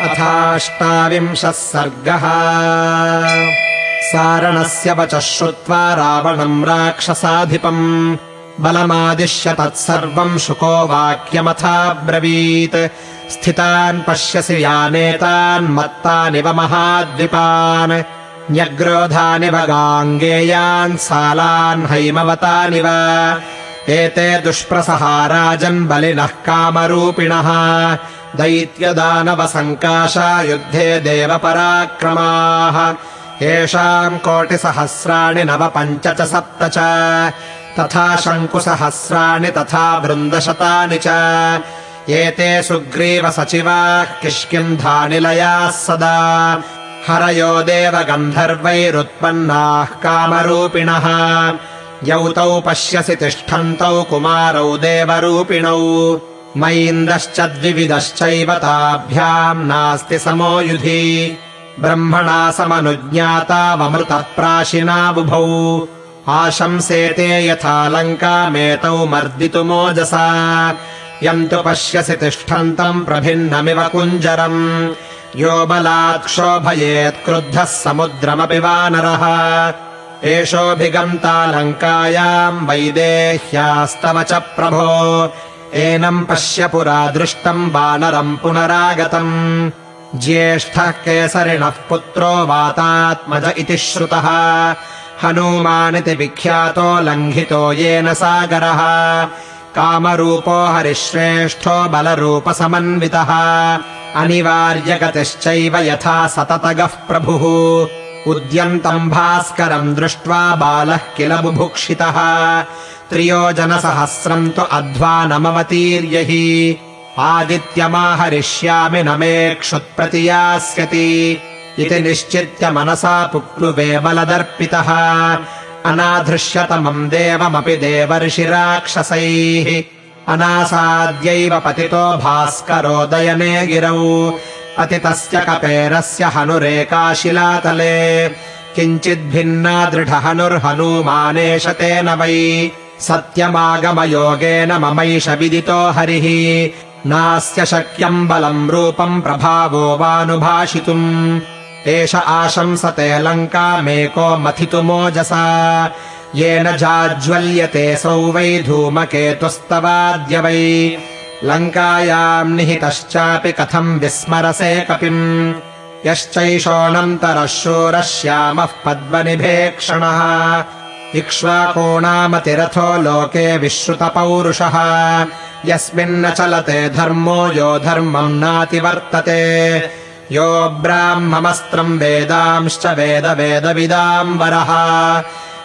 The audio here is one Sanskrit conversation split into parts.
अथाष्टाविंशः सर्गः। सारणस्य वचः श्रुत्वा रावणम् राक्षसाधिपम् बलमादिश्य तत्सर्वम् शुको वाक्यमथाब्रवीत्। स्थितान् पश्यसि यानेतान् मत्तानिव महाद्विपान्। न्यग्रोधानिव गाङ्गेयान् सालान् हैमवतानिव एते दुष्प्रसहाराजन् बलिनः कामरूपिणः। दैत्यदानवसङ्काशा युद्धे देवपराक्रमाः। येषाम् कोटिसहस्राणि नव पञ्च च सप्त च। तथा शङ्कुसहस्राणि तथा वृन्दशतानि च। एते सुग्रीवसचिवाः किष्किन्धानिलयाः सदा। हरयो देवगन्धर्वैरुत्पन्नाः कामरूपिणः यौ तौ पश्यसि तिष्ठन्तौ कुमारौ देवरूपिणौ। मैन्दश्च द्विविदश्चैव ताभ्याम् नास्ति समो युधि ब्रह्मणा समनुज्ञातावमृतः प्राशिना बुभौ आशंसेते यथा लङ्कामेतौ मर्दितुमोजसा यम् तु पश्यसि तिष्ठन्तम् प्रभिन्नमिव कुञ्जरम्। यो बलात् क्षोभयेत् क्रुद्धः समुद्रमपि वानरः एषोऽभिगन्ता लङ्कायाम् वैदेह्यास्तव च प्रभो। एनम् पश्य पुरा दृष्टम् वानरम् पुनरागतम्। ज्येष्ठः केसरिणः पुत्रो वातात्मज इति श्रुतः। हनूमानिति विख्यातो लङ्घितो येन सागरः। कामरूपो हरिश्रेष्ठो बलरूपसमन्वितः। अनिवार्यगतिश्चैव यथा सततगः प्रभुः उद्यन्तम् भास्करम् दृष्ट्वा बालः किल बुभुक्षितः? त्रियोजनसहस्रम् तु अध्वानमवतीर्य हि आदित्यमाहरिष्यामि न मे क्षुत्प्रतियास्यति। इति निश्चित्य मनसा पुक्लुवे बलदर्पितः। अनाधृष्यतमम् देवमपि देवर्षिराक्षसैः। अनासाद्यैव पतितो भास्करोदयने गिरौ पतितस्य कपेरस्य हनुरेकाशिलातले। किञ्चिद्भिन्ना दृढहनुर्हनूमानेश तेन वै। सत्यमागमयोगेन ममैष विदितो हरिः। नास्य शक्यम् बलम् रूपम् प्रभावो वानुभाषितुम्। एष आशंसते लङ्कामेको मथितुमोजसा येन जाज्वल्यते सौ वै धूमकेतुस्तवाद्य वै लङ्कायाम् निहितश्चापि कथम् विस्मरसे कपिम्। यश्चैषोऽनन्तरः शूरः श्यामः पद्मनिभेक्षणः। इक्ष्वाकोणामतिरथो लोके विश्रुतपौरुषः। यस्मिन्न चलते धर्मो यो धर्मम् नातिवर्तते। यो ब्राह्ममस्त्रम् वेदांश्च वेद वेदविदाम्बरः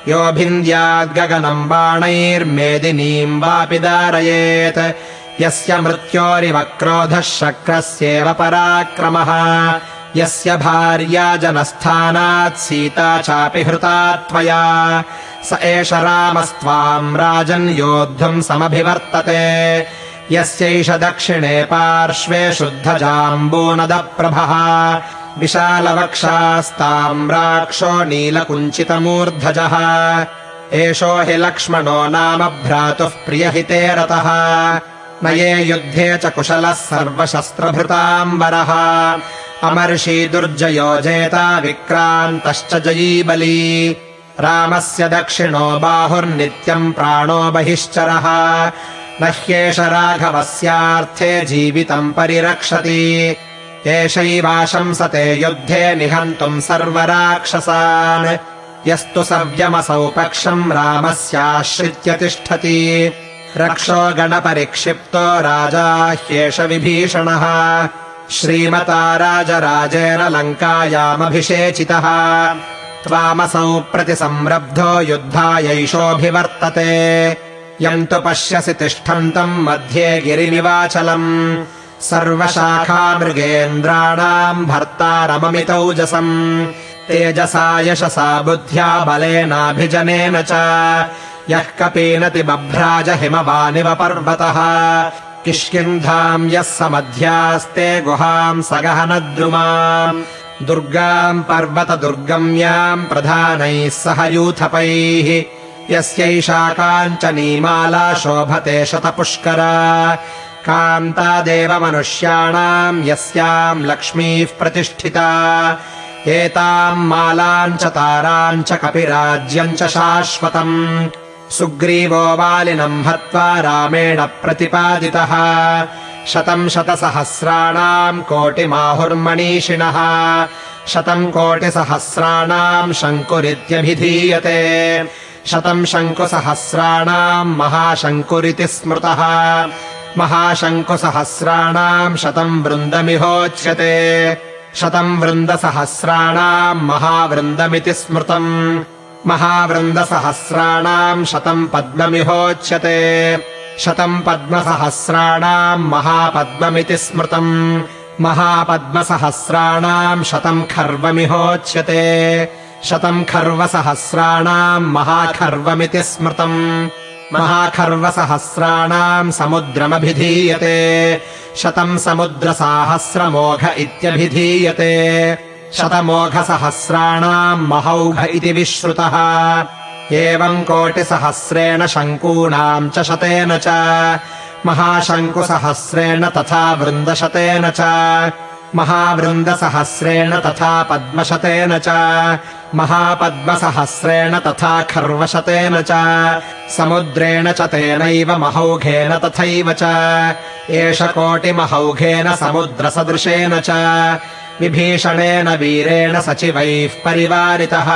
यो भिन्द्याद्गगनम् बाणैर्मेदिनीम् वापि दारयेत् यस्य मृत्योरिव क्रोधः शक्रस्येव पराक्रमः। यस्य भार्या जनस्थानात् सीता चापि हृता त्वया। स एष रामस्त्वाम् राजन् योद्धुम् समभिवर्तते। यस्यैष दक्षिणे पार्श्वे शुद्धजाम्बूनदप्रभः। विशालवक्षास्ताम्राक्षो नीलकुञ्चितमूर्धजः। एषो हि लक्ष्मणो नाम भ्रातुः प्रियहिते रतः न ये युद्धे च कुशलः सर्वशस्त्रभृताम्बरः। अमर्षि दुर्जयो जेता विक्रान्तश्च जयी बली। रामस्य दक्षिणो बाहुर्नित्यम् प्राणो बहिश्चरः। न ह्येष राघवस्यार्थे जीवितम् परिरक्षति। एषैवाशंसते युद्धे निहन्तुम् सर्वराक्षसान्। यस्तु सव्यमसौ पक्षम् रामस्याश्रित्य तिष्ठति रक्षो गणपरिक्षिप्तो राजा ह्येष विभीषणः श्रीमता राजराजेन लङ्कायामभिषेचितः। त्वामसौ प्रतिसंरब्धो युद्धायैषोऽभिवर्तते यम् तु पश्यसि तिष्ठन्तम् मध्ये गिरिनिवाचलम्। सर्वशाखामृगेन्द्राणाम् भर्तारममितौजसम् तेजसा यशसा बुद्ध्या बलेनाभिजनेन च यः कपीनति बभ्राज हिमवानिव पर्वतः। किष्किन्धाम् यः समध्यास्ते गुहाम् सगहनद्रुमाम्। दुर्गाम् पर्वतदुर्गम्याम् प्रधानैः सह यूथपैः। यस्यैषा काञ्चनीमाला शोभते शतपुष्करा। कान्तादेव मनुष्याणाम् यस्याम् लक्ष्मीः प्रतिष्ठिता। एताम् मालाम् च ताराम् च कपिराज्यम् च शाश्वतम् सुग्रीवो वालिनम् हत्वा रामेण प्रतिपादितः। शतम् शतसहस्राणाम् कोटिमाहुर्मणीषिणः। शतम् कोटिसहस्राणाम् शङ्कुरित्यभिधीयते। शतम् शङ्कुसहस्राणाम् महाशङ्कुरिति स्मृतः। महाशङ्कुसहस्राणाम् शतम् वृन्दमिहोच्यते। शतम् वृन्दसहस्राणाम् महावृन्दमिति स्मृतम् महावृन्दसहस्राणाम् शतम् पद्ममिहोच्यते। शतम् पद्मसहस्राणाम् महापद्ममिति स्मृतम्। महापद्मसहस्राणाम् शतम् खर्वमिहोच्यते। शतम् खर्वसहस्राणाम् महाखर्वमिति स्मृतम्। महाखर्वसहस्राणाम् समुद्रमभिधीयते। शतम् समुद्रसाहस्रमोघ इत्यभिधीयते शतमोघसहस्राणाम् महौघ इति विश्रुतः। एवम् कोटिसहस्रेण शङ्कूनाम् च शतेन च। महाशङ्कुसहस्रेण तथा वृन्दशतेन च। महावृन्दसहस्रेण तथा पद्मशतेन च। महापद्मसहस्रेण तथा खर्वशतेन च। समुद्रेण च तेनैव महौघेन तथैव च। एष कोटिमहौघेन समुद्रसदृशेन च विभीषणेन वीरेण सचिवैः परिवारितः।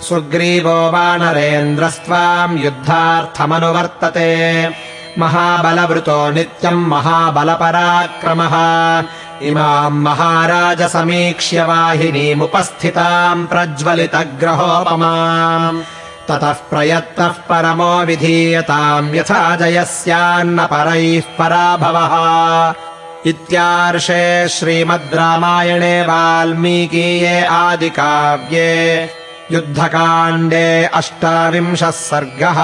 सुग्रीवो वानरेन्द्रस्त्वाम् युद्धार्थमनुवर्तते। महाबलवृतो नित्यम् महाबलपराक्रमः। इमाम् महाराज समीक्ष्य वाहिनीमुपस्थिताम् प्रज्वलितग्रहोपमाम्। ततः प्रयत्नः परमो विधीयताम् यथा जयस्यान्न परैः पराभवः इत्यार्षे श्रीमद् रामायणे वाल्मीकीये आदिकाव्ये युद्धकाण्डे अष्टाविंशः सर्गः